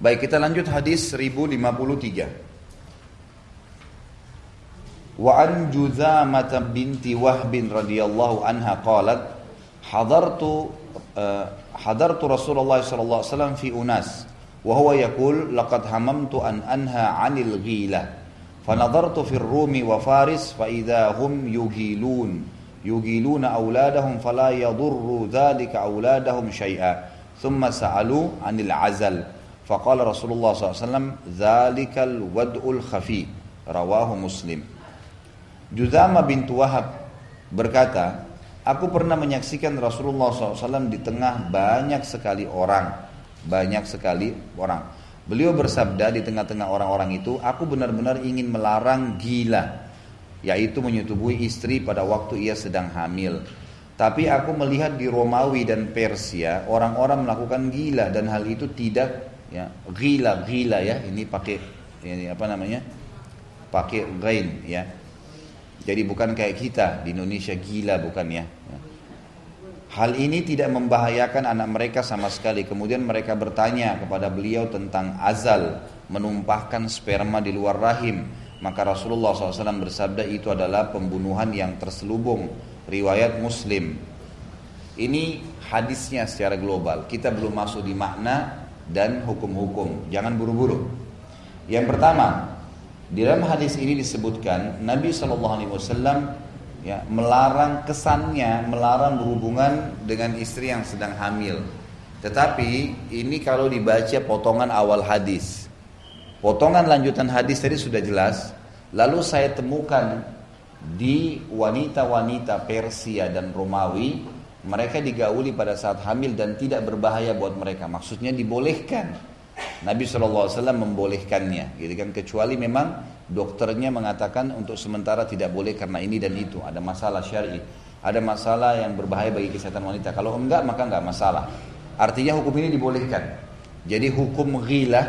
Baik, kita lanjut hadis 1053. Wa an Juzamah binti Wahb radhiyallahu anha qalat hadartu uh, hadartu Rasulullah sallallahu alaihi wasallam fi unas wa huwa yaqul laqad hamamtu an anha 'anil ghilah فنظرت في الروم وفارس فإذا هم يجيلون يجيلون أولادهم فلا يضر ذلك أولادهم شيئا ثم سألوا عن العزل Faqala Rasulullah SAW, Zalikal wad'ul khafi, rawahu muslim. Judama bintu Wahab berkata, Aku pernah menyaksikan Rasulullah SAW di tengah banyak sekali orang. Banyak sekali orang. Beliau bersabda di tengah-tengah orang-orang itu, aku benar-benar ingin melarang gila, yaitu menyetubuhi istri pada waktu ia sedang hamil. Tapi aku melihat di Romawi dan Persia, orang-orang melakukan gila dan hal itu tidak ya gila gila ya ini pakai ini apa namanya pakai gain ya jadi bukan kayak kita di Indonesia gila bukan ya. Hal ini tidak membahayakan anak mereka sama sekali. Kemudian mereka bertanya kepada beliau tentang azal, menumpahkan sperma di luar rahim. Maka Rasulullah SAW bersabda itu adalah pembunuhan yang terselubung. Riwayat Muslim. Ini hadisnya secara global. Kita belum masuk di makna dan hukum-hukum. Jangan buru-buru. Yang pertama, di dalam hadis ini disebutkan Nabi Shallallahu Alaihi Wasallam ya melarang kesannya melarang berhubungan dengan istri yang sedang hamil. Tetapi ini kalau dibaca potongan awal hadis, potongan lanjutan hadis tadi sudah jelas. Lalu saya temukan di wanita-wanita Persia dan Romawi mereka digauli pada saat hamil dan tidak berbahaya buat mereka. Maksudnya dibolehkan. Nabi SAW membolehkannya, gitu kan? Kecuali memang dokternya mengatakan untuk sementara tidak boleh karena ini dan itu. Ada masalah syari, ada masalah yang berbahaya bagi kesehatan wanita. Kalau enggak maka enggak masalah. Artinya hukum ini dibolehkan. Jadi hukum ghilah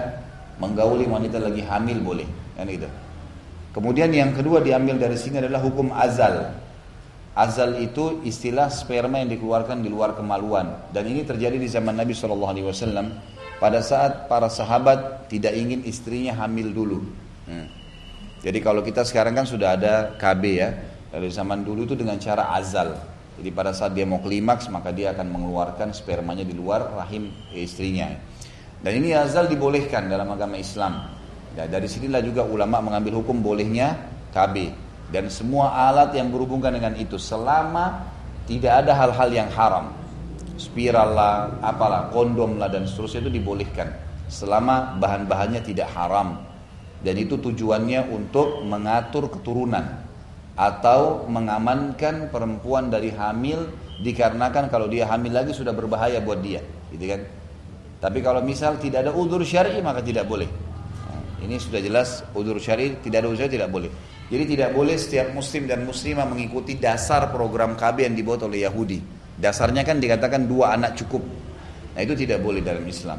menggauli wanita lagi hamil boleh, kan itu. Kemudian yang kedua diambil dari sini adalah hukum azal. Azal itu istilah sperma yang dikeluarkan di luar kemaluan dan ini terjadi di zaman Nabi SAW pada saat para sahabat tidak ingin istrinya hamil dulu. Hmm. Jadi kalau kita sekarang kan sudah ada KB ya. Dari zaman dulu itu dengan cara azal. Jadi pada saat dia mau klimaks maka dia akan mengeluarkan spermanya di luar rahim istrinya. Dan ini azal dibolehkan dalam agama Islam. Ya, dari sinilah juga ulama mengambil hukum bolehnya KB dan semua alat yang berhubungan dengan itu selama tidak ada hal-hal yang haram. Spiral lah, apalah, kondom lah dan seterusnya itu dibolehkan selama bahan-bahannya tidak haram. Dan itu tujuannya untuk mengatur keturunan atau mengamankan perempuan dari hamil dikarenakan kalau dia hamil lagi sudah berbahaya buat dia gitu kan? Tapi kalau misal tidak ada udur syari maka tidak boleh. Nah, ini sudah jelas udur syari tidak ada udur tidak boleh jadi tidak boleh setiap muslim dan muslimah mengikuti dasar program KB yang dibuat oleh Yahudi Dasarnya kan dikatakan dua anak cukup. Nah itu tidak boleh dalam Islam.